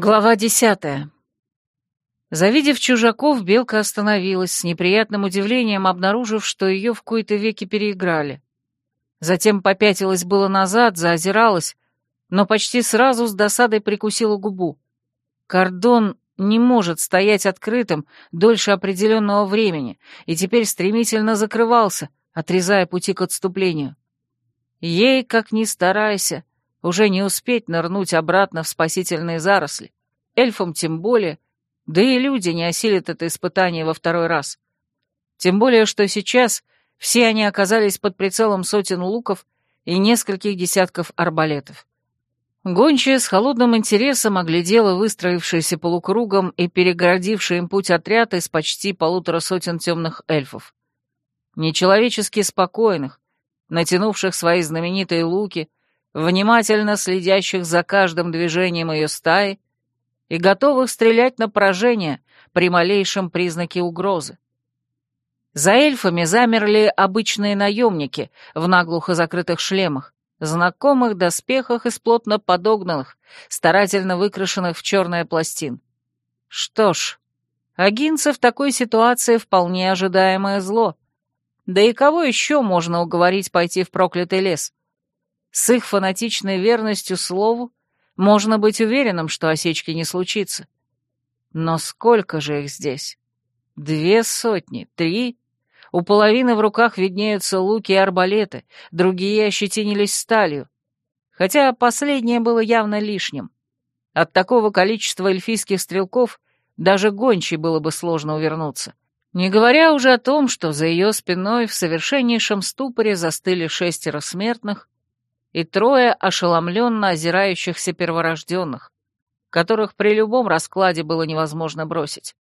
Глава десятая. Завидев чужаков, белка остановилась, с неприятным удивлением обнаружив, что ее в кои-то веки переиграли. Затем попятилась было назад, заозиралась, но почти сразу с досадой прикусила губу. Кордон не может стоять открытым дольше определенного времени и теперь стремительно закрывался, отрезая пути к отступлению. Ей, как ни старайся, уже не успеть нырнуть обратно в спасительные заросли. Эльфам тем более, да и люди не осилят это испытание во второй раз. Тем более, что сейчас все они оказались под прицелом сотен луков и нескольких десятков арбалетов. Гончая с холодным интересом оглядела выстроившийся полукругом и перегородивший им путь отряд из почти полутора сотен темных эльфов. Нечеловечески спокойных, натянувших свои знаменитые луки, внимательно следящих за каждым движением ее стаи и готовых стрелять на поражение при малейшем признаке угрозы. За эльфами замерли обычные наемники в наглухо закрытых шлемах, знакомых доспехах из плотно подогнанных, старательно выкрашенных в черное пластин. Что ж, агинцы в такой ситуации вполне ожидаемое зло. Да и кого еще можно уговорить пойти в проклятый лес? С их фанатичной верностью слову можно быть уверенным, что осечки не случится. Но сколько же их здесь? Две сотни, три? У половины в руках виднеются луки и арбалеты, другие ощетинились сталью. Хотя последнее было явно лишним. От такого количества эльфийских стрелков даже гончей было бы сложно увернуться. Не говоря уже о том, что за ее спиной в совершеннейшем ступоре застыли шестеро смертных, и трое ошеломленно озирающихся перворожденных, которых при любом раскладе было невозможно бросить.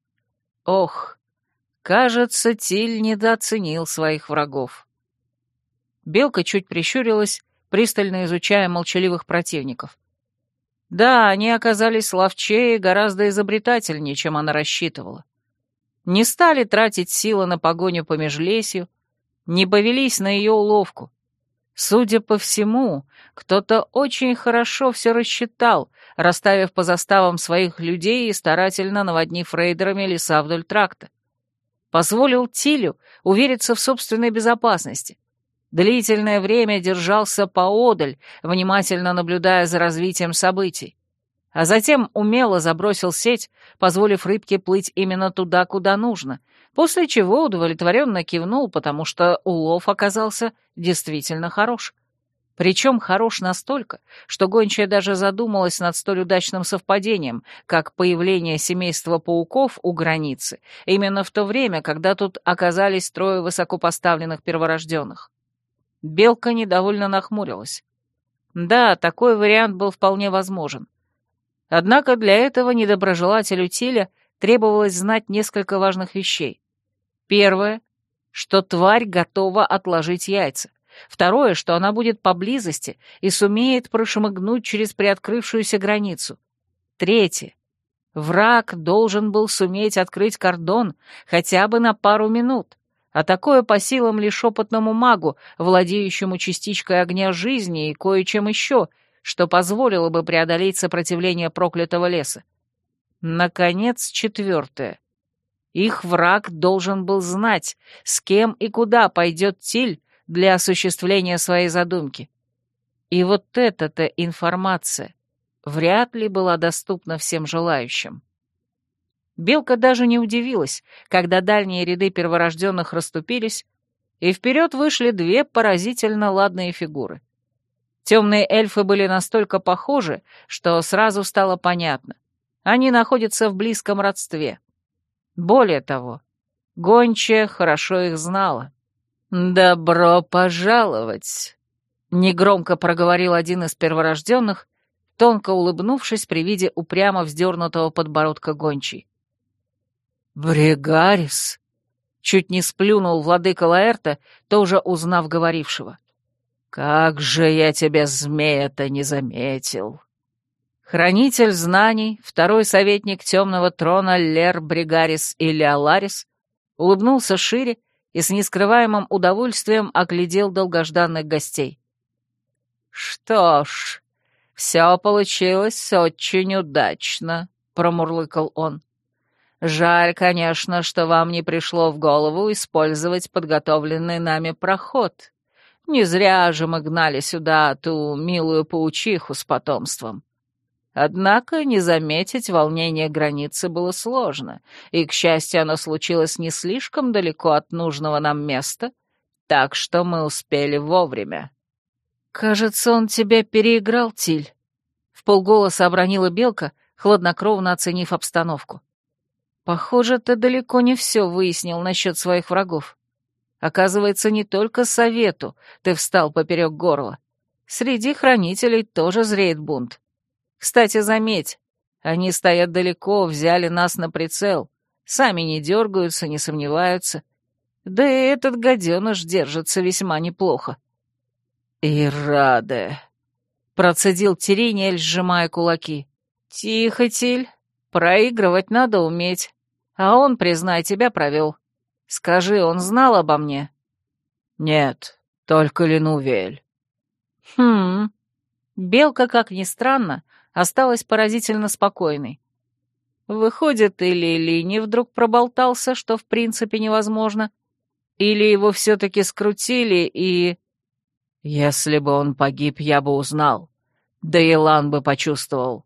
Ох, кажется, Тиль недооценил своих врагов. Белка чуть прищурилась, пристально изучая молчаливых противников. Да, они оказались ловчее и гораздо изобретательнее, чем она рассчитывала. Не стали тратить силы на погоню по межлесью, не повелись на ее уловку, Судя по всему, кто-то очень хорошо все рассчитал, расставив по заставам своих людей и старательно наводнив рейдерами леса вдоль тракта. Позволил Тилю увериться в собственной безопасности. Длительное время держался поодаль, внимательно наблюдая за развитием событий. А затем умело забросил сеть, позволив рыбке плыть именно туда, куда нужно — после чего удовлетворенно кивнул, потому что улов оказался действительно хорош. Причем хорош настолько, что гончая даже задумалась над столь удачным совпадением, как появление семейства пауков у границы, именно в то время, когда тут оказались трое высокопоставленных перворожденных. Белка недовольно нахмурилась. Да, такой вариант был вполне возможен. Однако для этого недоброжелателю Тиля требовалось знать несколько важных вещей. Первое, что тварь готова отложить яйца. Второе, что она будет поблизости и сумеет прошмыгнуть через приоткрывшуюся границу. Третье. Враг должен был суметь открыть кордон хотя бы на пару минут, а такое по силам лишь опытному магу, владеющему частичкой огня жизни и кое-чем еще, что позволило бы преодолеть сопротивление проклятого леса. Наконец, четвертое. Их враг должен был знать, с кем и куда пойдет Тиль для осуществления своей задумки. И вот эта-то информация вряд ли была доступна всем желающим. Белка даже не удивилась, когда дальние ряды перворожденных расступились, и вперед вышли две поразительно ладные фигуры. Темные эльфы были настолько похожи, что сразу стало понятно. Они находятся в близком родстве. Более того, гончая хорошо их знала. «Добро пожаловать!» — негромко проговорил один из перворожденных, тонко улыбнувшись при виде упрямо вздернутого подбородка гончей. «Бригарис!» — чуть не сплюнул владыка Лаэрта, тоже узнав говорившего. «Как же я тебя, змея-то, не заметил!» Хранитель знаний, второй советник темного трона Лер Бригарис или Аларис, улыбнулся шире и с нескрываемым удовольствием оглядел долгожданных гостей. «Что ж, «Все получилось очень удачно», — промурлыкал он. «Жаль, конечно, что вам не пришло в голову использовать подготовленный нами проход. Не зря же мы гнали сюда ту милую паучиху с потомством. Однако не заметить волнение границы было сложно, и, к счастью, оно случилось не слишком далеко от нужного нам места, так что мы успели вовремя. «Кажется, он тебя переиграл, Тиль», — в полголоса обронила Белка, хладнокровно оценив обстановку. «Похоже, ты далеко не все выяснил насчет своих врагов. Оказывается, не только совету ты встал поперек горла. Среди хранителей тоже зреет бунт. Кстати, заметь, они стоят далеко, взяли нас на прицел, сами не дергаются, не сомневаются. Да и этот гаденыш держится весьма неплохо. «И рада», — процедил Терениэль, сжимая кулаки. «Тихо, Тиль, проигрывать надо уметь. А он, признай, тебя провел. Скажи, он знал обо мне?» «Нет, только Ленувель». «Хм...» Белка, как ни странно, осталась поразительно спокойной. Выходит, или Лини вдруг проболтался, что в принципе невозможно, или его все-таки скрутили и... Если бы он погиб, я бы узнал. Да и Лан бы почувствовал.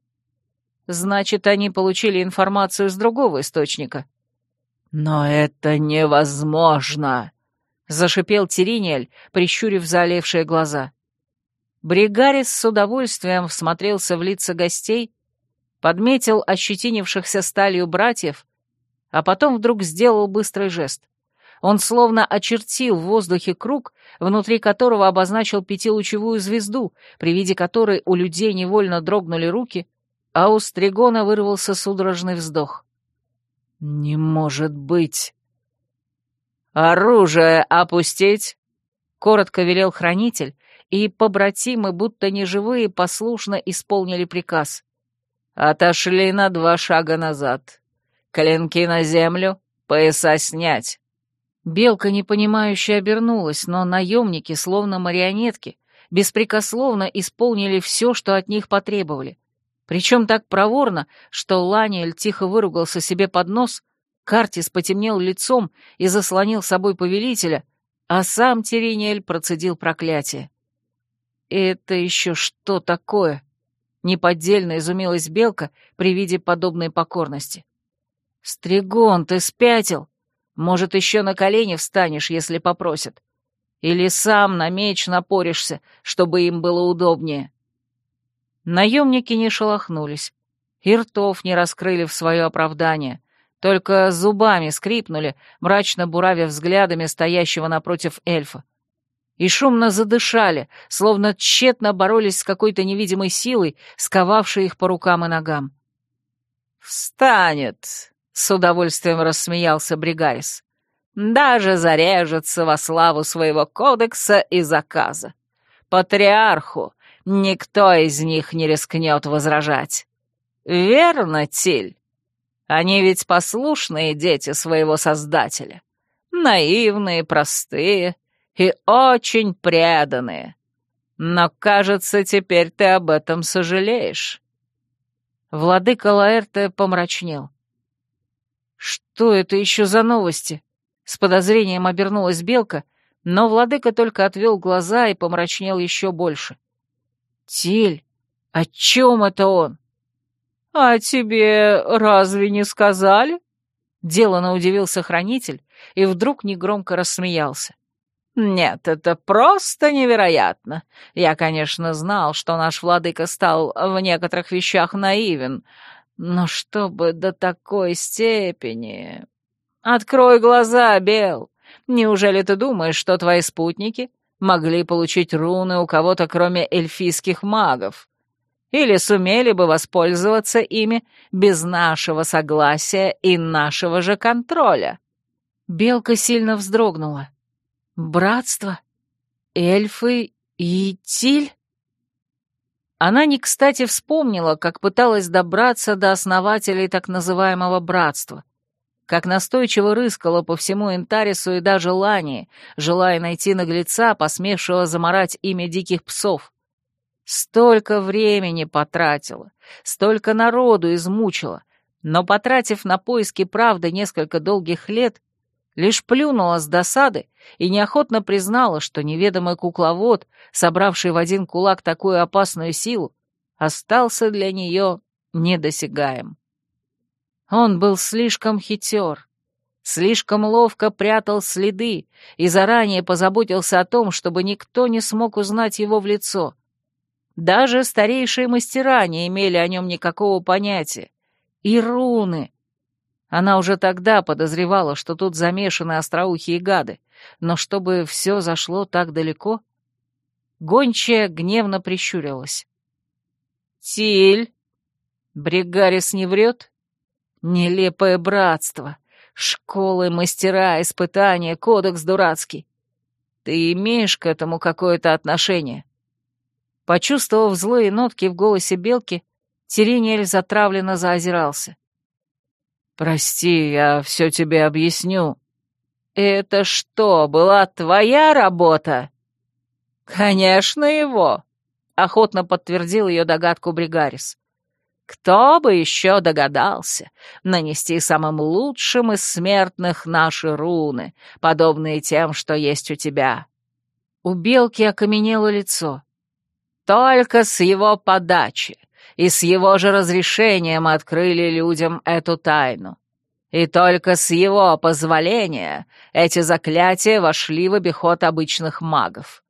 Значит, они получили информацию с другого источника. Но это невозможно, — зашипел Тириниэль, прищурив залевшие глаза. Бригарис с удовольствием всмотрелся в лица гостей, подметил ощетинившихся сталью братьев, а потом вдруг сделал быстрый жест. Он словно очертил в воздухе круг, внутри которого обозначил пятилучевую звезду, при виде которой у людей невольно дрогнули руки, а у Стригона вырвался судорожный вздох. «Не может быть!» «Оружие опустить!» — коротко велел хранитель, и побратимы, будто неживые, послушно исполнили приказ. Отошли на два шага назад. Клинки на землю, пояса снять. Белка непонимающе обернулась, но наемники, словно марионетки, беспрекословно исполнили все, что от них потребовали. Причем так проворно, что Ланиэль тихо выругался себе под нос, Картис потемнел лицом и заслонил собой повелителя, а сам Терениэль процедил проклятие. «Это еще что такое?» — неподдельно изумилась Белка при виде подобной покорности. «Стригон, ты спятил? Может, еще на колени встанешь, если попросят? Или сам на меч напоришься, чтобы им было удобнее?» Наемники не шелохнулись, и ртов не раскрыли в свое оправдание, только зубами скрипнули, мрачно буравя взглядами стоящего напротив эльфа и шумно задышали, словно тщетно боролись с какой-то невидимой силой, сковавшей их по рукам и ногам. «Встанет!» — с удовольствием рассмеялся Бригарис. «Даже зарежется во славу своего кодекса и заказа. Патриарху никто из них не рискнет возражать. Верно, Тиль? Они ведь послушные дети своего Создателя. Наивные, простые, и очень преданные. Но, кажется, теперь ты об этом сожалеешь». Владыка Лаэрте помрачнел. «Что это еще за новости?» С подозрением обернулась Белка, но владыка только отвел глаза и помрачнел еще больше. «Тиль, о чем это он?» «А тебе разве не сказали?» Делано удивился хранитель и вдруг негромко рассмеялся. «Нет, это просто невероятно. Я, конечно, знал, что наш владыка стал в некоторых вещах наивен, но чтобы до такой степени... Открой глаза, Бел. Неужели ты думаешь, что твои спутники могли получить руны у кого-то, кроме эльфийских магов? Или сумели бы воспользоваться ими без нашего согласия и нашего же контроля?» Белка сильно вздрогнула. Братство? Эльфы и Тиль? Она не кстати вспомнила, как пыталась добраться до основателей так называемого братства, как настойчиво рыскала по всему Интарису и даже Лании, желая найти наглеца, посмевшего заморать имя диких псов. Столько времени потратила, столько народу измучила, но, потратив на поиски правды несколько долгих лет, лишь плюнула с досады и неохотно признала, что неведомый кукловод, собравший в один кулак такую опасную силу, остался для нее недосягаем. Он был слишком хитер, слишком ловко прятал следы и заранее позаботился о том, чтобы никто не смог узнать его в лицо. Даже старейшие мастера не имели о нем никакого понятия. И руны. Она уже тогда подозревала, что тут замешаны остроухие гады, но чтобы все зашло так далеко... Гончая гневно прищурилась. «Тиль! Бригарис не врет? Нелепое братство! Школы, мастера, испытания, кодекс дурацкий! Ты имеешь к этому какое-то отношение?» Почувствовав злые нотки в голосе белки, Терениэль затравленно заозирался. «Прости, я все тебе объясню». «Это что, была твоя работа?» «Конечно, его», — охотно подтвердил ее догадку Бригарис. «Кто бы еще догадался нанести самым лучшим из смертных наши руны, подобные тем, что есть у тебя?» У белки окаменело лицо. «Только с его подачи и с его же разрешения мы открыли людям эту тайну. И только с его позволения эти заклятия вошли в обиход обычных магов.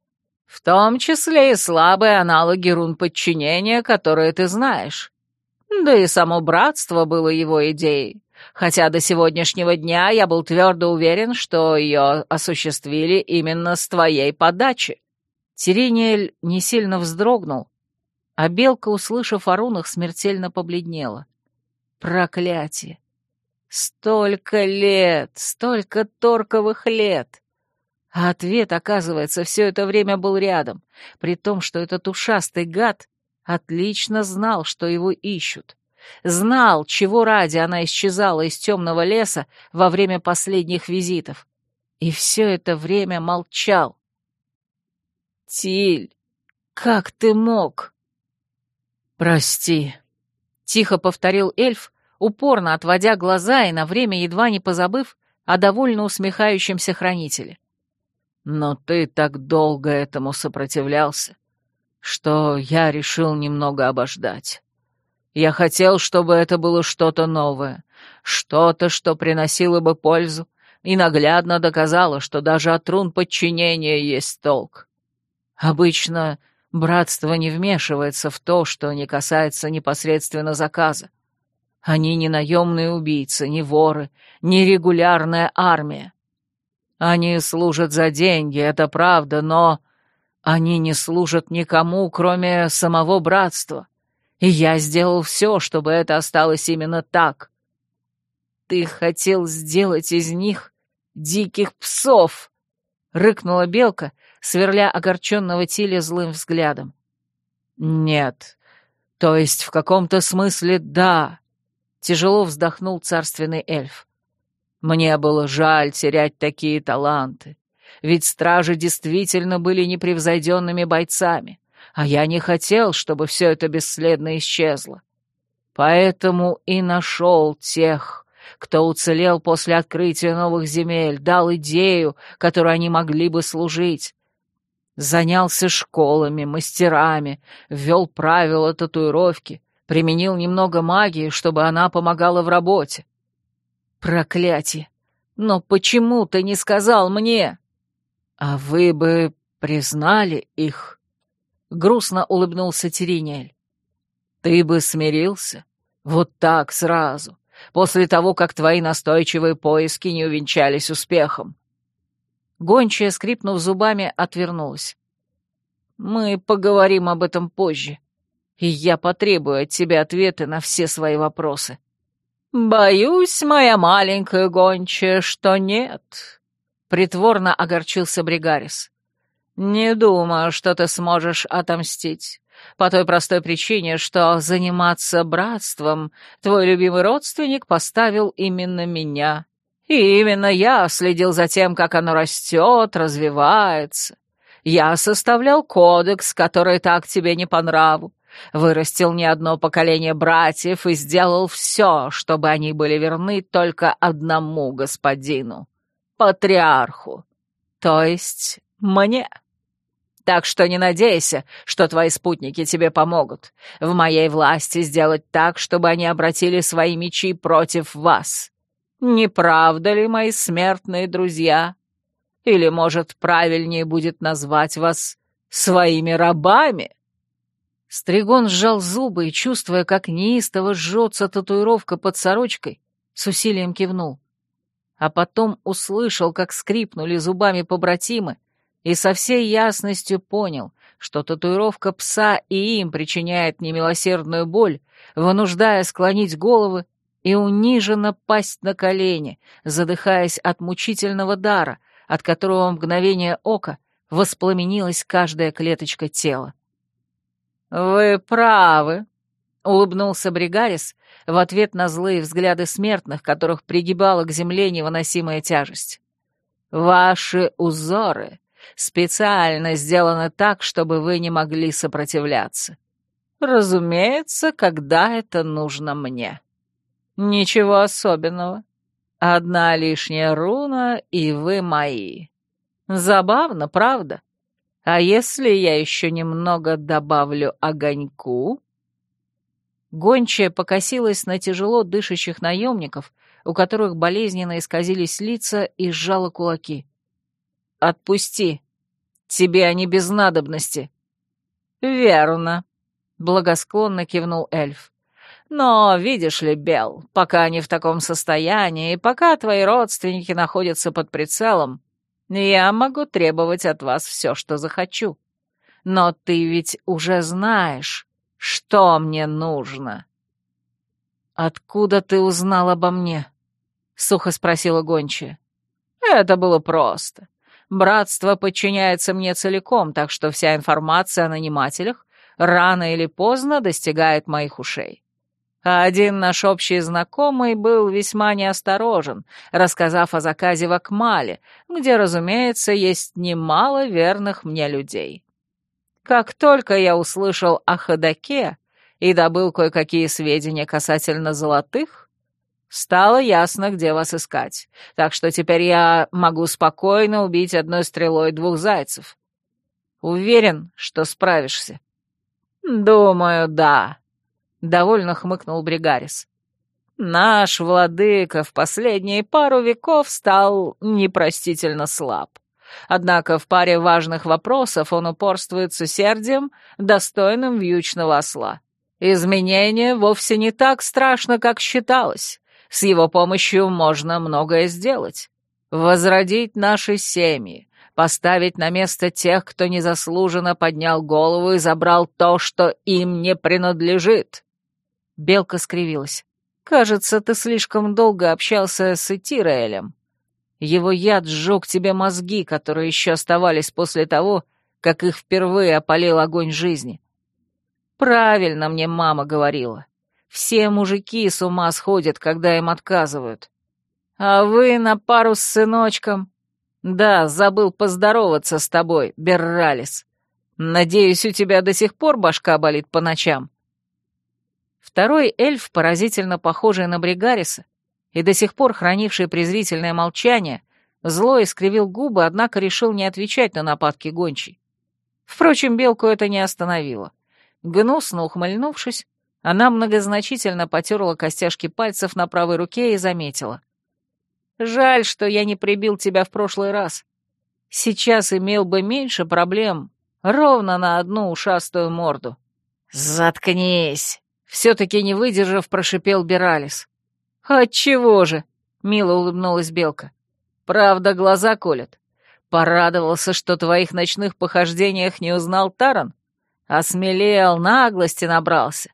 В том числе и слабые аналоги рун подчинения, которые ты знаешь. Да и само братство было его идеей, хотя до сегодняшнего дня я был твердо уверен, что ее осуществили именно с твоей подачи. Тиринель не сильно вздрогнул, а белка, услышав о рунах, смертельно побледнела. Проклятие! Столько лет, столько торковых лет! А ответ, оказывается, все это время был рядом, при том, что этот ушастый гад отлично знал, что его ищут. Знал, чего ради она исчезала из темного леса во время последних визитов. И все это время молчал. «Тиль, как ты мог?» «Прости», — тихо повторил эльф, упорно отводя глаза и на время едва не позабыв о довольно усмехающемся хранителе. «Но ты так долго этому сопротивлялся, что я решил немного обождать. Я хотел, чтобы это было что-то новое, что-то, что приносило бы пользу и наглядно доказало, что даже от рун подчинения есть толк. Обычно Братство не вмешивается в то, что не касается непосредственно заказа. Они не наемные убийцы, не воры, не регулярная армия. Они служат за деньги, это правда, но они не служат никому, кроме самого братства. И я сделал все, чтобы это осталось именно так. Ты хотел сделать из них диких псов, — рыкнула белка, сверля огорченного Тиля злым взглядом. «Нет, то есть в каком-то смысле да», — тяжело вздохнул царственный эльф. «Мне было жаль терять такие таланты, ведь стражи действительно были непревзойденными бойцами, а я не хотел, чтобы все это бесследно исчезло. Поэтому и нашел тех, кто уцелел после открытия новых земель, дал идею, которой они могли бы служить, Занялся школами, мастерами, ввел правила татуировки, применил немного магии, чтобы она помогала в работе. Проклятие! Но почему ты не сказал мне? А вы бы признали их? Грустно улыбнулся Теринель. Ты бы смирился? Вот так сразу, после того, как твои настойчивые поиски не увенчались успехом. Гончая, скрипнув зубами, отвернулась. «Мы поговорим об этом позже, и я потребую от тебя ответы на все свои вопросы». «Боюсь, моя маленькая гончая, что нет», — притворно огорчился Бригарис. «Не думаю, что ты сможешь отомстить, по той простой причине, что заниматься братством твой любимый родственник поставил именно меня». И именно я следил за тем, как оно растет, развивается. Я составлял кодекс, который так тебе не по нраву, вырастил не одно поколение братьев и сделал все, чтобы они были верны только одному господину — патриарху, то есть мне. Так что не надейся, что твои спутники тебе помогут. В моей власти сделать так, чтобы они обратили свои мечи против вас. Не правда ли, мои смертные друзья? Или, может, правильнее будет назвать вас своими рабами?» Стригон сжал зубы и, чувствуя, как неистово жжется татуировка под сорочкой, с усилием кивнул. А потом услышал, как скрипнули зубами побратимы, и со всей ясностью понял, что татуировка пса и им причиняет немилосердную боль, вынуждая склонить головы и униженно пасть на колени, задыхаясь от мучительного дара, от которого мгновение ока воспламенилась каждая клеточка тела. «Вы правы», — улыбнулся Бригарис в ответ на злые взгляды смертных, которых пригибала к земле невыносимая тяжесть. «Ваши узоры специально сделаны так, чтобы вы не могли сопротивляться. Разумеется, когда это нужно мне. Ничего особенного. Одна лишняя руна, и вы мои. Забавно, правда? А если я еще немного добавлю огоньку?» Гончая покосилась на тяжело дышащих наемников, у которых болезненно исказились лица, и сжала кулаки. «Отпусти. Тебе они без надобности». «Верно», — благосклонно кивнул эльф. «Но, видишь ли, Бел, пока они в таком состоянии, и пока твои родственники находятся под прицелом, я могу требовать от вас все, что захочу. Но ты ведь уже знаешь, что мне нужно». «Откуда ты узнал обо мне?» — сухо спросила гончая. «Это было просто. Братство подчиняется мне целиком, так что вся информация о нанимателях рано или поздно достигает моих ушей. А один наш общий знакомый был весьма неосторожен, рассказав о заказе в Акмале, где, разумеется, есть немало верных мне людей. Как только я услышал о ходаке и добыл кое-какие сведения касательно золотых, Стало ясно, где вас искать, так что теперь я могу спокойно убить одной стрелой двух зайцев. Уверен, что справишься. Думаю, да, — довольно хмыкнул Бригарис. Наш владыка в последние пару веков стал непростительно слаб. Однако в паре важных вопросов он упорствует с усердием, достойным вьючного осла. Изменение вовсе не так страшно, как считалось. С его помощью можно многое сделать. Возродить наши семьи, поставить на место тех, кто незаслуженно поднял голову и забрал то, что им не принадлежит. Белка скривилась. «Кажется, ты слишком долго общался с Этираэлем. Его яд сжег тебе мозги, которые еще оставались после того, как их впервые опалил огонь жизни. Правильно мне мама говорила. Все мужики с ума сходят, когда им отказывают. А вы на пару с сыночком... Да, забыл поздороваться с тобой, Берралис. Надеюсь, у тебя до сих пор башка болит по ночам. Второй эльф, поразительно похожий на Бригариса и до сих пор хранивший презрительное молчание, зло искривил губы, однако решил не отвечать на нападки гончей. Впрочем, белку это не остановило. Гнусно ухмыльнувшись, она многозначительно потерла костяшки пальцев на правой руке и заметила. «Жаль, что я не прибил тебя в прошлый раз. Сейчас имел бы меньше проблем, ровно на одну ушастую морду». «Заткнись!» — все-таки не выдержав, прошипел Биралис. «Отчего же?» — мило улыбнулась Белка. «Правда, глаза колят. Порадовался, что твоих ночных похождениях не узнал Таран. Осмелел, наглости набрался.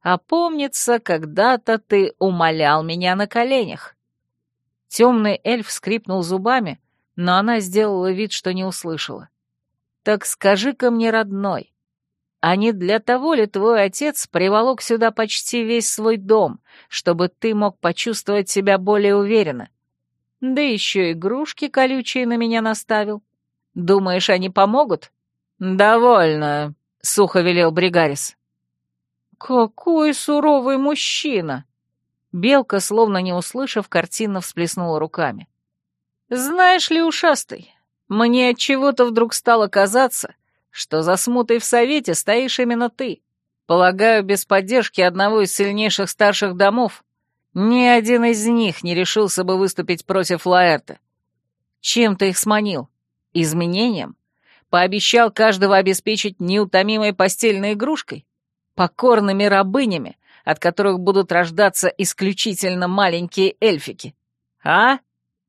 А помнится, когда-то ты умолял меня на коленях. Темный эльф скрипнул зубами, но она сделала вид, что не услышала. Так скажи-ка мне, родной, а не для того ли твой отец приволок сюда почти весь свой дом, чтобы ты мог почувствовать себя более уверенно? Да еще игрушки колючие на меня наставил. Думаешь, они помогут?» «Довольно», — сухо велел Бригарис. «Какой суровый мужчина!» Белка, словно не услышав, картинно всплеснула руками. «Знаешь ли, ушастый, мне от чего-то вдруг стало казаться, что за смутой в совете стоишь именно ты. Полагаю, без поддержки одного из сильнейших старших домов ни один из них не решился бы выступить против Лаэрта. Чем ты их сманил? Изменением? Пообещал каждого обеспечить неутомимой постельной игрушкой? Покорными рабынями, от которых будут рождаться исключительно маленькие эльфики? А?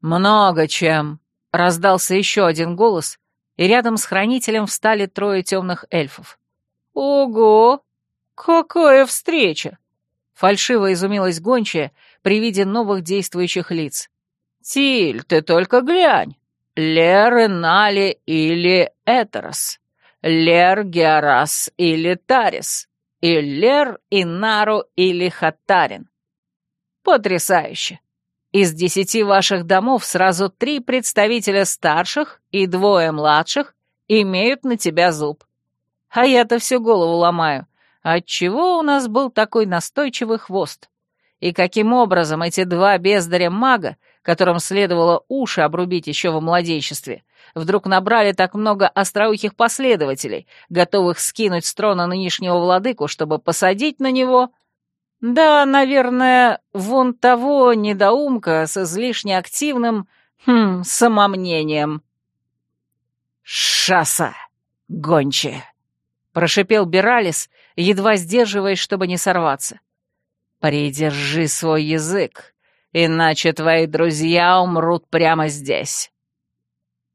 Много чем. Раздался еще один голос, и рядом с хранителем встали трое темных эльфов. Ого! «Какая встреча!» Фальшиво изумилась гончая при виде новых действующих лиц. «Тиль, ты только глянь! Лер Нали или Этерос, Лер Георас или Тарис, и Лер Инару или Хатарин. Потрясающе! Из десяти ваших домов сразу три представителя старших и двое младших имеют на тебя зуб. А я-то всю голову ломаю. Отчего у нас был такой настойчивый хвост? И каким образом эти два бездаря-мага, которым следовало уши обрубить еще во младенчестве, вдруг набрали так много остроухих последователей, готовых скинуть с трона нынешнего владыку, чтобы посадить на него... Да, наверное, вон того недоумка с излишне активным, хм, самомнением. «Шаса, гончая!» — прошипел Биралис, едва сдерживаясь, чтобы не сорваться. «Придержи свой язык, иначе твои друзья умрут прямо здесь».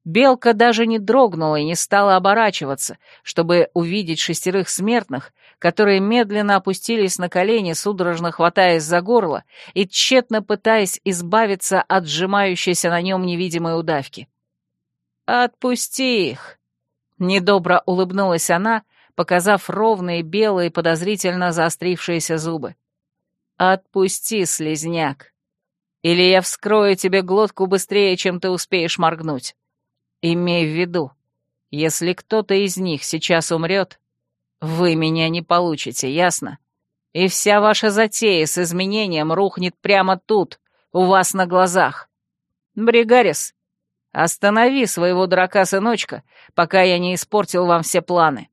Белка даже не дрогнула и не стала оборачиваться, чтобы увидеть шестерых смертных, которые медленно опустились на колени, судорожно хватаясь за горло и тщетно пытаясь избавиться от сжимающейся на нем невидимой удавки. «Отпусти их!» Недобро улыбнулась она, показав ровные белые подозрительно заострившиеся зубы. «Отпусти, слезняк, или я вскрою тебе глотку быстрее, чем ты успеешь моргнуть. Имей в виду, если кто-то из них сейчас умрет, вы меня не получите, ясно? И вся ваша затея с изменением рухнет прямо тут, у вас на глазах. Бригарис, останови своего дурака-сыночка, пока я не испортил вам все планы.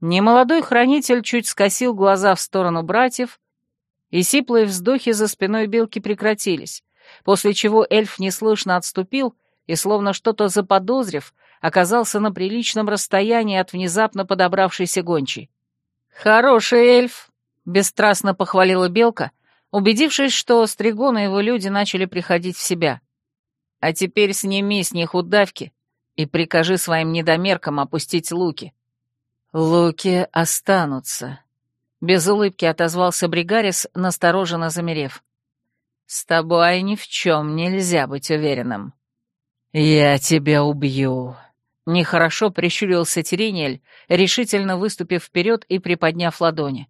Немолодой хранитель чуть скосил глаза в сторону братьев, и сиплые вздохи за спиной белки прекратились, после чего эльф неслышно отступил и, словно что-то заподозрив, оказался на приличном расстоянии от внезапно подобравшейся гончей. «Хороший эльф!» — бесстрастно похвалила белка, убедившись, что Стригон и его люди начали приходить в себя. «А теперь сними с них удавки и прикажи своим недомеркам опустить луки. «Луки останутся», — без улыбки отозвался Бригарис, настороженно замерев. «С тобой ни в чем нельзя быть уверенным». «Я тебя убью», — нехорошо прищурился Терениэль, решительно выступив вперед и приподняв ладони.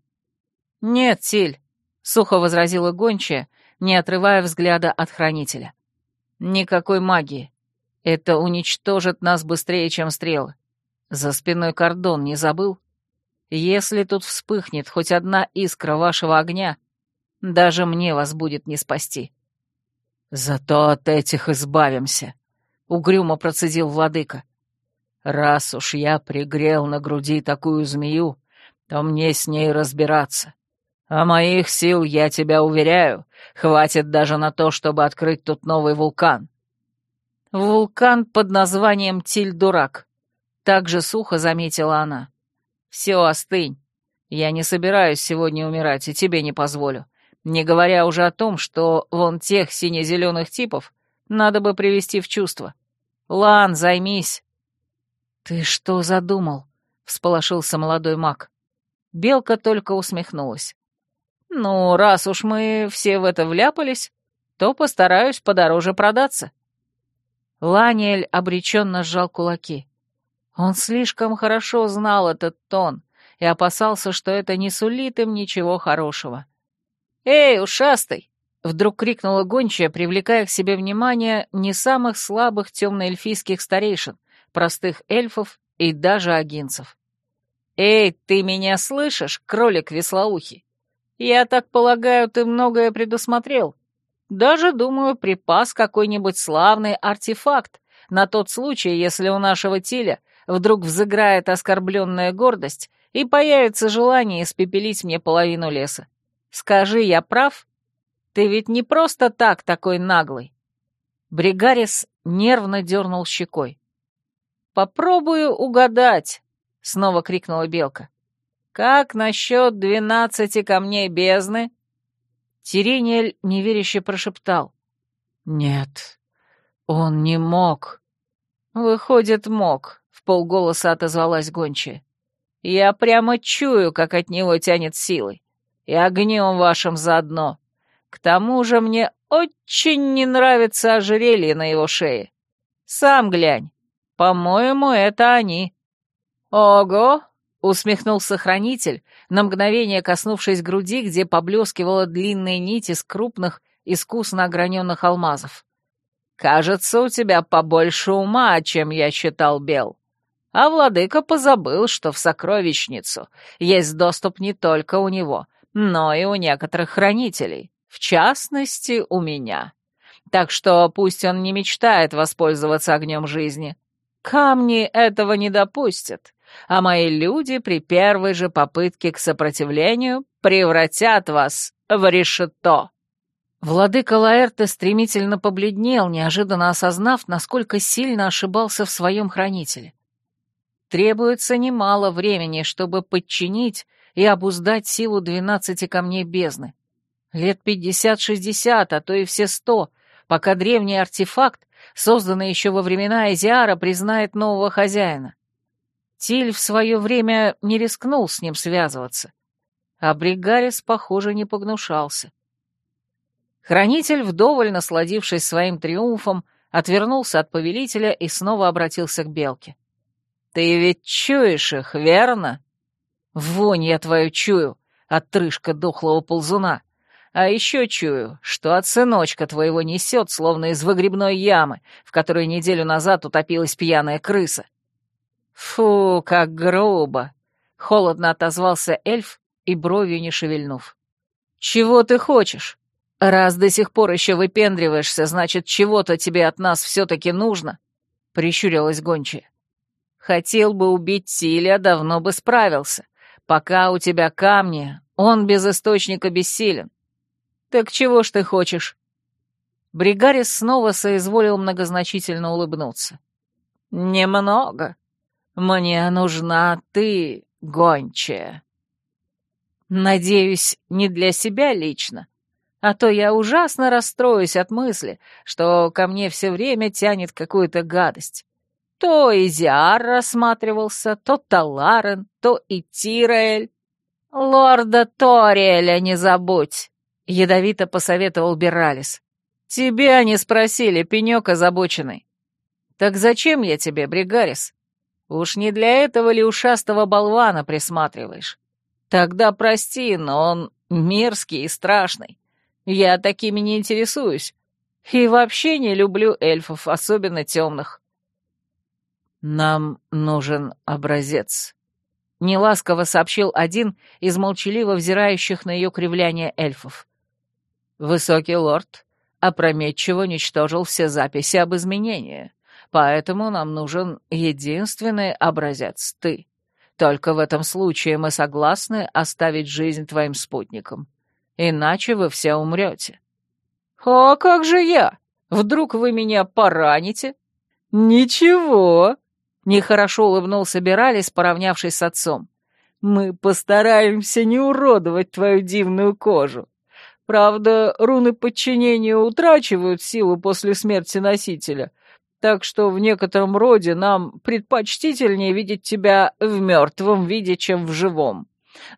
«Нет, Тиль», — сухо возразила гончая, не отрывая взгляда от хранителя. «Никакой магии. Это уничтожит нас быстрее, чем стрелы. За спиной кордон не забыл? Если тут вспыхнет хоть одна искра вашего огня, даже мне вас будет не спасти. Зато от этих избавимся, — угрюмо процедил владыка. Раз уж я пригрел на груди такую змею, то мне с ней разбираться. А моих сил, я тебя уверяю, хватит даже на то, чтобы открыть тут новый вулкан. Вулкан под названием Тиль-Дурак, так же сухо заметила она. «Все, остынь. Я не собираюсь сегодня умирать, и тебе не позволю. Не говоря уже о том, что вон тех сине-зеленых типов надо бы привести в чувство. Лан, займись!» «Ты что задумал?» — всполошился молодой маг. Белка только усмехнулась. «Ну, раз уж мы все в это вляпались, то постараюсь подороже продаться». Ланиэль обреченно сжал кулаки. Он слишком хорошо знал этот тон и опасался, что это не сулит им ничего хорошего. «Эй, ушастый!» — вдруг крикнула гончая, привлекая к себе внимание не самых слабых темноэльфийских старейшин, простых эльфов и даже агинцев. «Эй, ты меня слышишь, кролик веслоухий? Я так полагаю, ты многое предусмотрел. Даже, думаю, припас какой-нибудь славный артефакт на тот случай, если у нашего Тиля вдруг взыграет оскорбленная гордость и появится желание испепелить мне половину леса. Скажи, я прав? Ты ведь не просто так такой наглый. Бригарис нервно дернул щекой. «Попробую угадать», — снова крикнула Белка. «Как насчет двенадцати камней бездны?» Тирениэль неверяще прошептал. «Нет, он не мог». «Выходит, мог», — в полголоса отозвалась гончая. «Я прямо чую, как от него тянет силой. И огнем вашим заодно. К тому же мне очень не нравится ожерелье на его шее. Сам глянь. По-моему, это они». «Ого!» — усмехнулся хранитель, на мгновение коснувшись груди, где поблескивала длинная нить из крупных, искусно ограненных алмазов. Кажется, у тебя побольше ума, чем я считал, Бел. А владыка позабыл, что в сокровищницу есть доступ не только у него, но и у некоторых хранителей, в частности, у меня. Так что пусть он не мечтает воспользоваться огнем жизни. Камни этого не допустят, а мои люди при первой же попытке к сопротивлению превратят вас в решето. Владыка Лаэрта стремительно побледнел, неожиданно осознав, насколько сильно ошибался в своем хранителе. Требуется немало времени, чтобы подчинить и обуздать силу двенадцати камней бездны. Лет пятьдесят-шестьдесят, а то и все сто, пока древний артефакт, созданный еще во времена Эзиара, признает нового хозяина. Тиль в свое время не рискнул с ним связываться, а Бригарис, похоже, не погнушался. Хранитель, вдоволь насладившись своим триумфом, отвернулся от повелителя и снова обратился к Белке. «Ты ведь чуешь их, верно?» «Вонь я твою чую, отрыжка дохлого ползуна. А еще чую, что от сыночка твоего несет, словно из выгребной ямы, в которой неделю назад утопилась пьяная крыса». «Фу, как грубо!» — холодно отозвался эльф и бровью не шевельнув. «Чего ты хочешь?» «Раз до сих пор еще выпендриваешься, значит, чего-то тебе от нас все-таки нужно», — прищурилась гончая. «Хотел бы убить Тиля, давно бы справился. Пока у тебя камни, он без источника бессилен. Так чего ж ты хочешь?» Бригарис снова соизволил многозначительно улыбнуться. «Немного. Мне нужна ты, гончая». «Надеюсь, не для себя лично, а то я ужасно расстроюсь от мысли, что ко мне все время тянет какую-то гадость. То Изиар рассматривался, то Таларен, то и Тираэль. «Лорда Ториэля не забудь!» — ядовито посоветовал Биралис. «Тебя не спросили, пенек озабоченный». «Так зачем я тебе, Бригарис? Уж не для этого ли ушастого болвана присматриваешь? Тогда прости, но он мерзкий и страшный. Я такими не интересуюсь. И вообще не люблю эльфов, особенно темных. Нам нужен образец. Неласково сообщил один из молчаливо взирающих на ее кривляние эльфов. Высокий лорд опрометчиво уничтожил все записи об изменении, поэтому нам нужен единственный образец — ты. Только в этом случае мы согласны оставить жизнь твоим спутникам иначе вы все умрете». «А как же я? Вдруг вы меня пораните?» «Ничего», — нехорошо улыбнулся Биралис, поравнявшись с отцом. «Мы постараемся не уродовать твою дивную кожу. Правда, руны подчинения утрачивают силу после смерти носителя, так что в некотором роде нам предпочтительнее видеть тебя в мертвом виде, чем в живом»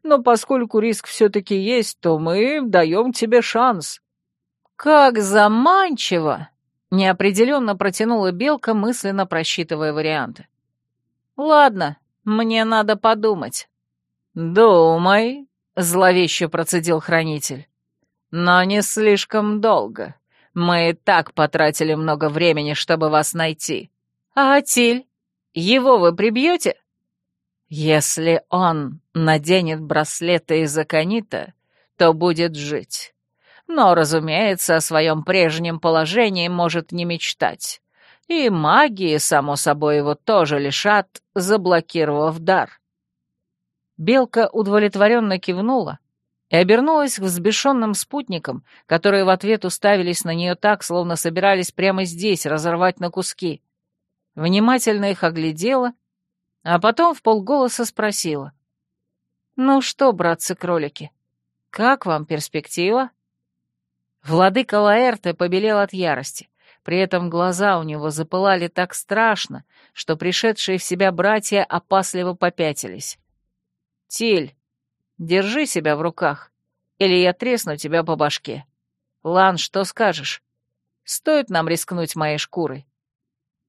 но поскольку риск все-таки есть, то мы даем тебе шанс». «Как заманчиво!» — неопределенно протянула Белка, мысленно просчитывая варианты. «Ладно, мне надо подумать». «Думай», — зловеще процедил хранитель. «Но не слишком долго. Мы и так потратили много времени, чтобы вас найти. А Атиль? его вы прибьете? Если он наденет браслеты из аконита, то будет жить. Но, разумеется, о своем прежнем положении может не мечтать. И магии, само собой, его тоже лишат, заблокировав дар. Белка удовлетворенно кивнула и обернулась к взбешенным спутникам, которые в ответ уставились на нее так, словно собирались прямо здесь разорвать на куски. Внимательно их оглядела, а потом в полголоса спросила. «Ну что, братцы-кролики, как вам перспектива?» Владыка Лаэрте побелел от ярости. При этом глаза у него запылали так страшно, что пришедшие в себя братья опасливо попятились. «Тиль, держи себя в руках, или я тресну тебя по башке. Лан, что скажешь? Стоит нам рискнуть моей шкурой?»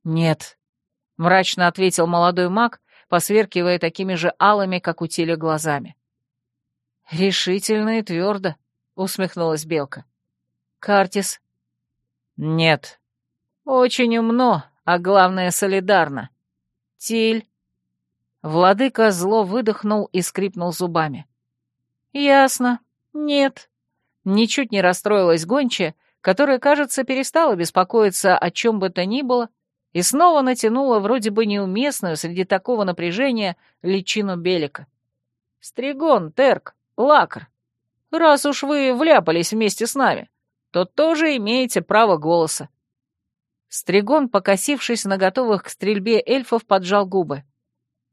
«Нет», — мрачно ответил молодой маг, посверкивая такими же алыми, как у Тиля, глазами. «Решительно и твердо», — усмехнулась Белка. «Картис?» «Нет. Очень умно, а главное, солидарно. Тиль?» Владыка зло выдохнул и скрипнул зубами. «Ясно. Нет». Ничуть не расстроилась гончая, которая, кажется, перестала беспокоиться о чем бы то ни было, и снова натянула вроде бы неуместную среди такого напряжения личину Белика. «Стригон, Терк, Лакр, раз уж вы вляпались вместе с нами, то тоже имеете право голоса». Стригон, покосившись на готовых к стрельбе эльфов, поджал губы.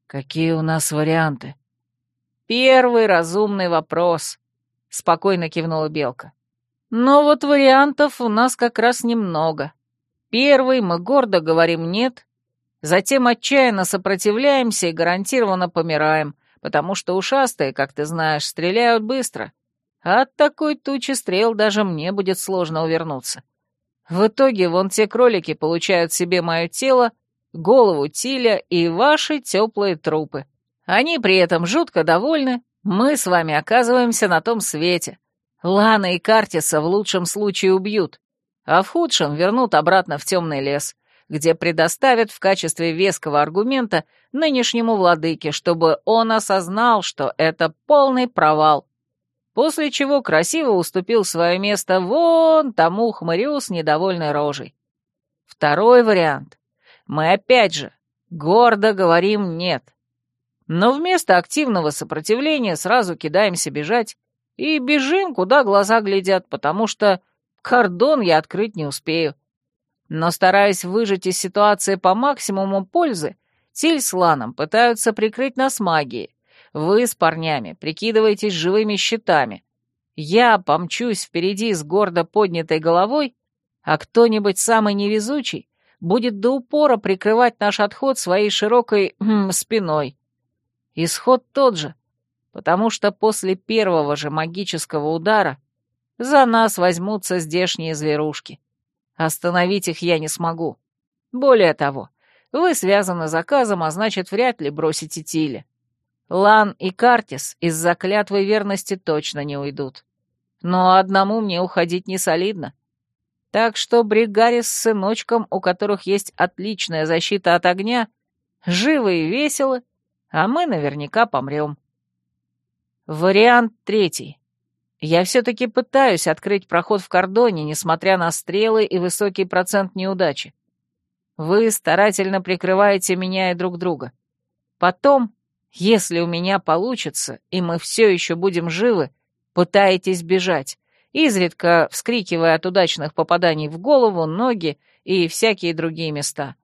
«Какие у нас варианты?» «Первый разумный вопрос», — спокойно кивнула Белка. «Но вот вариантов у нас как раз немного. Первый мы гордо говорим «нет», затем отчаянно сопротивляемся и гарантированно помираем, потому что ушастые, как ты знаешь, стреляют быстро. А от такой тучи стрел даже мне будет сложно увернуться. В итоге вон те кролики получают себе мое тело, голову Тиля и ваши теплые трупы. Они при этом жутко довольны, мы с вами оказываемся на том свете. Лана и Картиса в лучшем случае убьют, а в худшем вернут обратно в темный лес, где предоставят в качестве веского аргумента нынешнему владыке, чтобы он осознал, что это полный провал. После чего красиво уступил свое место вон тому хмырю с недовольной рожей. Второй вариант. Мы опять же гордо говорим «нет». Но вместо активного сопротивления сразу кидаемся бежать и бежим, куда глаза глядят, потому что Кордон я открыть не успею. Но стараясь выжать из ситуации по максимуму пользы, Тиль с Ланом пытаются прикрыть нас магией. Вы с парнями прикидываетесь живыми щитами. Я помчусь впереди с гордо поднятой головой, а кто-нибудь самый невезучий будет до упора прикрывать наш отход своей широкой спиной. Исход тот же, потому что после первого же магического удара за нас возьмутся здешние зверушки. Остановить их я не смогу. Более того, вы связаны заказом, а значит, вряд ли бросите Тиле. Лан и Картис из-за клятвы верности точно не уйдут. Но одному мне уходить не солидно. Так что Бригарис с сыночком, у которых есть отличная защита от огня, живы и веселы, а мы наверняка помрем. Вариант третий. Я все-таки пытаюсь открыть проход в кордоне, несмотря на стрелы и высокий процент неудачи. Вы старательно прикрываете меня и друг друга. Потом, если у меня получится, и мы все еще будем живы, пытаетесь бежать, изредка вскрикивая от удачных попаданий в голову, ноги и всякие другие места.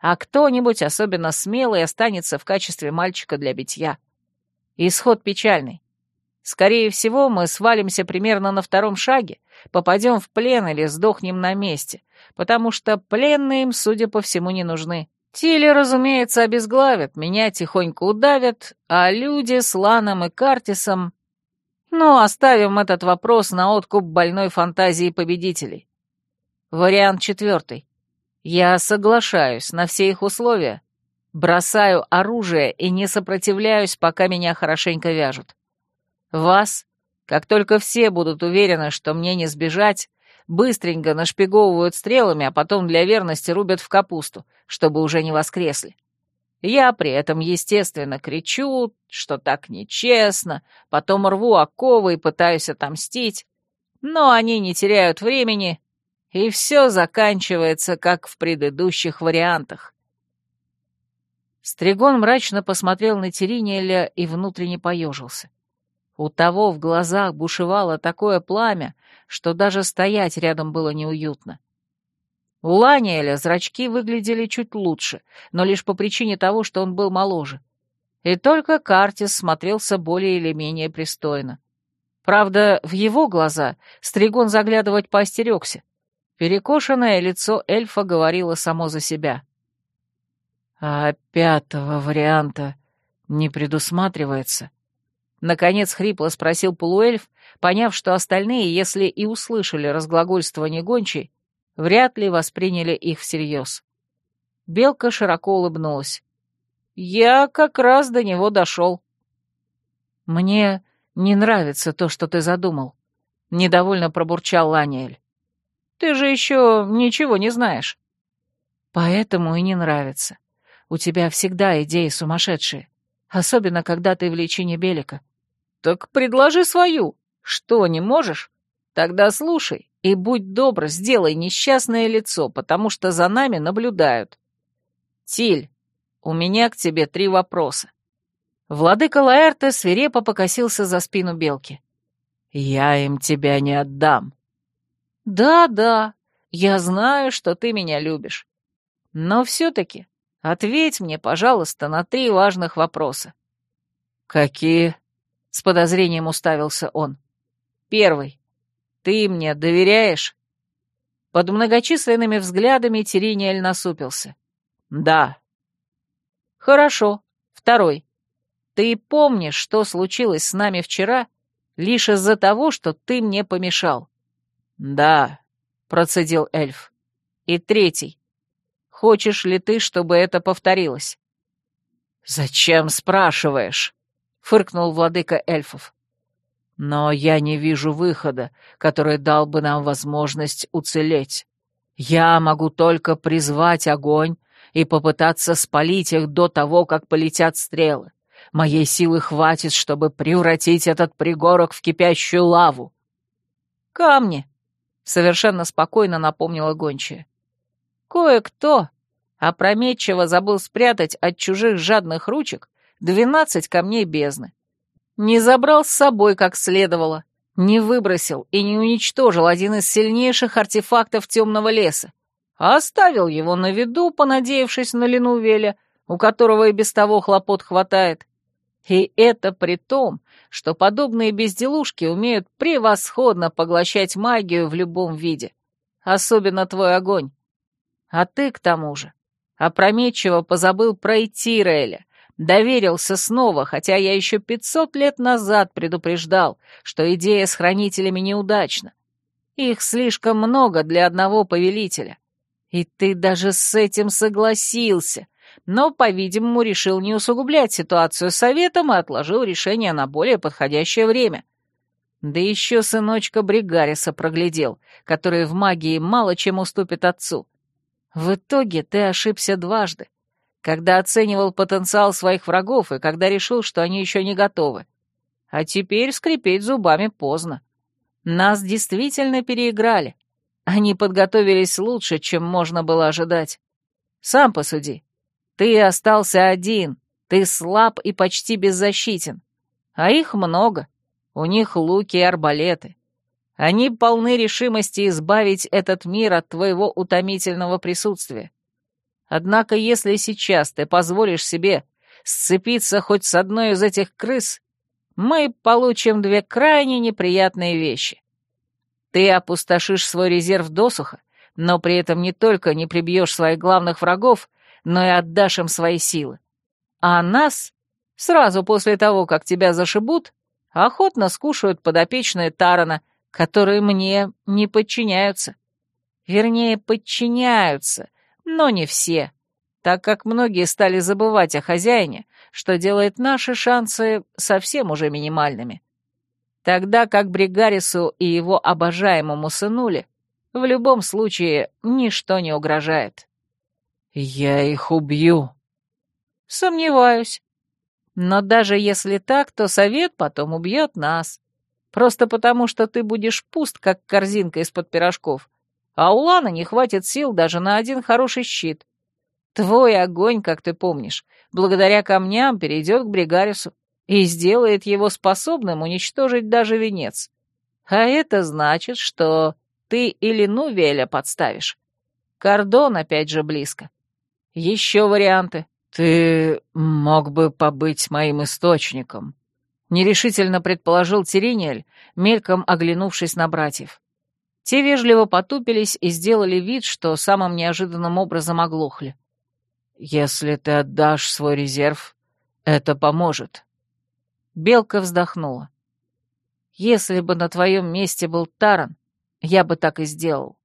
А кто-нибудь, особенно смелый, останется в качестве мальчика для битья. Исход печальный. Скорее всего, мы свалимся примерно на втором шаге, попадем в плен или сдохнем на месте, потому что пленные им, судя по всему, не нужны. Тили, разумеется, обезглавят, меня тихонько удавят, а люди с Ланом и Картисом... Ну, оставим этот вопрос на откуп больной фантазии победителей. Вариант четвертый. Я соглашаюсь на все их условия, бросаю оружие и не сопротивляюсь, пока меня хорошенько вяжут. Вас, как только все будут уверены, что мне не сбежать, быстренько нашпиговывают стрелами, а потом для верности рубят в капусту, чтобы уже не воскресли. Я при этом, естественно, кричу, что так нечестно, потом рву оковы и пытаюсь отомстить, но они не теряют времени, и все заканчивается, как в предыдущих вариантах. Стригон мрачно посмотрел на Теринеля и внутренне поежился. У того в глазах бушевало такое пламя, что даже стоять рядом было неуютно. У Ланиэля зрачки выглядели чуть лучше, но лишь по причине того, что он был моложе. И только Картис смотрелся более или менее пристойно. Правда, в его глаза Стригон заглядывать поостерегся. Перекошенное лицо эльфа говорило само за себя. «А пятого варианта не предусматривается?» Наконец хрипло спросил полуэльф, поняв, что остальные, если и услышали разглагольствование гончей, вряд ли восприняли их всерьез. Белка широко улыбнулась. «Я как раз до него дошел». «Мне не нравится то, что ты задумал», — недовольно пробурчал Ланиэль. «Ты же еще ничего не знаешь». «Поэтому и не нравится. У тебя всегда идеи сумасшедшие, особенно когда ты в лечении Белика». «Так предложи свою. Что, не можешь? Тогда слушай и будь добр, сделай несчастное лицо, потому что за нами наблюдают. Тиль, у меня к тебе три вопроса. Владыка Лаэрте свирепо покосился за спину белки. «Я им тебя не отдам». «Да-да, я знаю, что ты меня любишь. Но все-таки ответь мне, пожалуйста, на три важных вопроса». «Какие?» — с подозрением уставился он. «Первый. Ты мне доверяешь?» Под многочисленными взглядами Терениэль насупился. «Да». «Хорошо. Второй. Ты помнишь, что случилось с нами вчера, лишь из-за того, что ты мне помешал?» «Да», — процедил эльф. «И третий. Хочешь ли ты, чтобы это повторилось?» «Зачем спрашиваешь?» — фыркнул владыка эльфов. Но я не вижу выхода, который дал бы нам возможность уцелеть. Я могу только призвать огонь и попытаться спалить их до того, как полетят стрелы. Моей силы хватит, чтобы превратить этот пригорок в кипящую лаву. «Камни», — совершенно спокойно напомнила гончая. «Кое-кто опрометчиво забыл спрятать от чужих жадных ручек двенадцать камней бездны. Не забрал с собой как следовало, не выбросил и не уничтожил один из сильнейших артефактов темного леса, а оставил его на виду, понадеявшись на Ленувеля, у которого и без того хлопот хватает. И это при том, что подобные безделушки умеют превосходно поглощать магию в любом виде, особенно твой огонь. А ты, к тому же, опрометчиво позабыл про Итиреля, Доверился снова, хотя я еще пятьсот лет назад предупреждал, что идея с хранителями неудачна. Их слишком много для одного повелителя. И ты даже с этим согласился, но, по-видимому, решил не усугублять ситуацию советом и отложил решение на более подходящее время. Да еще сыночка Бригариса проглядел, который в магии мало чем уступит отцу. В итоге ты ошибся дважды когда оценивал потенциал своих врагов и когда решил, что они еще не готовы. А теперь скрипеть зубами поздно. Нас действительно переиграли. Они подготовились лучше, чем можно было ожидать. Сам посуди. Ты остался один, ты слаб и почти беззащитен. А их много. У них луки и арбалеты. Они полны решимости избавить этот мир от твоего утомительного присутствия. Однако если сейчас ты позволишь себе сцепиться хоть с одной из этих крыс, мы получим две крайне неприятные вещи. Ты опустошишь свой резерв досуха, но при этом не только не прибьешь своих главных врагов, но и отдашь им свои силы. А нас, сразу после того, как тебя зашибут, охотно скушают подопечные Тарана, которые мне не подчиняются. Вернее, подчиняются — но не все, так как многие стали забывать о хозяине, что делает наши шансы совсем уже минимальными. Тогда как Бригарису и его обожаемому сынуле в любом случае ничто не угрожает. «Я их убью», Сомневаюсь. Но даже если так, то совет потом убьет нас. Просто потому, что ты будешь пуст, как корзинка из-под пирожков. А у Лана не хватит сил даже на один хороший щит. Твой огонь, как ты помнишь, благодаря камням перейдет к Бригарису и сделает его способным уничтожить даже венец. А это значит, что ты или Нувеля подставишь. Кордон опять же близко. Еще варианты. Ты мог бы побыть моим источником, нерешительно предположил Теринель, мельком оглянувшись на братьев. Те вежливо потупились и сделали вид, что самым неожиданным образом оглохли. «Если ты отдашь свой резерв, это поможет». Белка вздохнула. «Если бы на твоем месте был Таран, я бы так и сделал.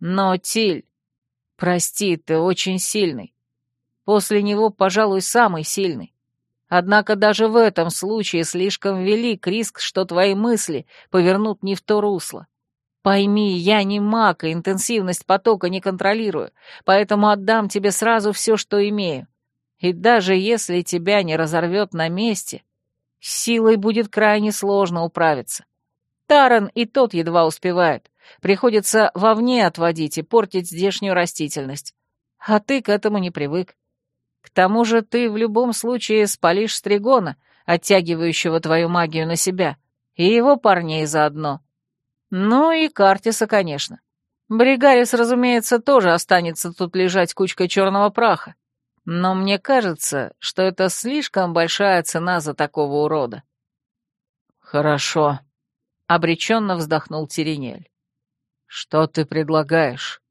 Но, Тиль, прости, ты очень сильный. После него, пожалуй, самый сильный. Однако даже в этом случае слишком велик риск, что твои мысли повернут не в то русло. Пойми, я не маг, и интенсивность потока не контролирую, поэтому отдам тебе сразу все, что имею. И даже если тебя не разорвет на месте, силой будет крайне сложно управиться. Таран и тот едва успевает. Приходится вовне отводить и портить здешнюю растительность. А ты к этому не привык. К тому же ты в любом случае спалишь Стригона, оттягивающего твою магию на себя, и его парней заодно. Ну и Картиса, конечно. Бригарис, разумеется, тоже останется тут лежать кучкой черного праха. Но мне кажется, что это слишком большая цена за такого урода. Хорошо, — обреченно вздохнул Теренель. Что ты предлагаешь?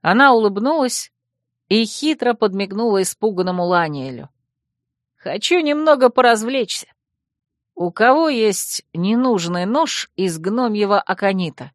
Она улыбнулась и хитро подмигнула испуганному Ланиэлю. Хочу немного поразвлечься. У кого есть ненужный нож из гномьего аконита?